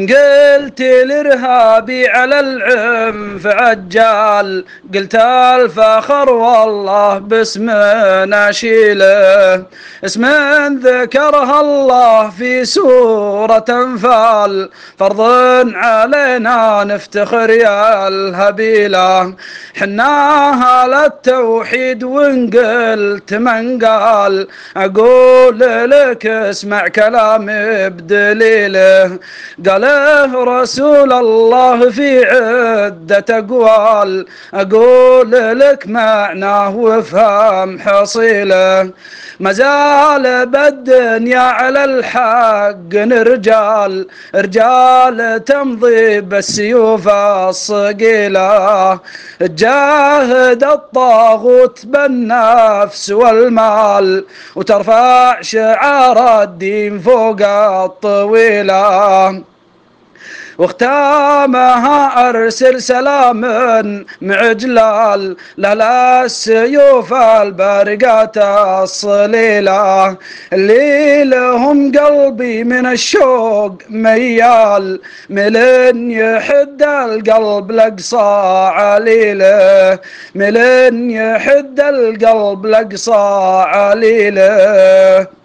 قلت الارهابي على العنف عجال قلت الفخر والله باسم ناشيله. اسم ذكرها الله في سورة أنفال. فرض علينا نفتخر يا الهبيلة. حناها للتوحيد وان قلت من قال أقول لك اسمع كلامي بدليله. قال رسول الله في عدة أقوال. أقول لك معناه وافهم حصيلة. ما زال بالدنيا على الحق رجال رجال تمضي بالسيوف الصقيلة. تجاهد الطاغوت بالنفس والمال. وترفع شعار الدين فوق الطويلة. واختامها أرسل سلام معجلال لا السيوف البارقات الصليلة. اللي لهم قلبي من الشوق ميال ملن يحد القلب لقصى عليله. ملن يحد القلب لقصى عليله.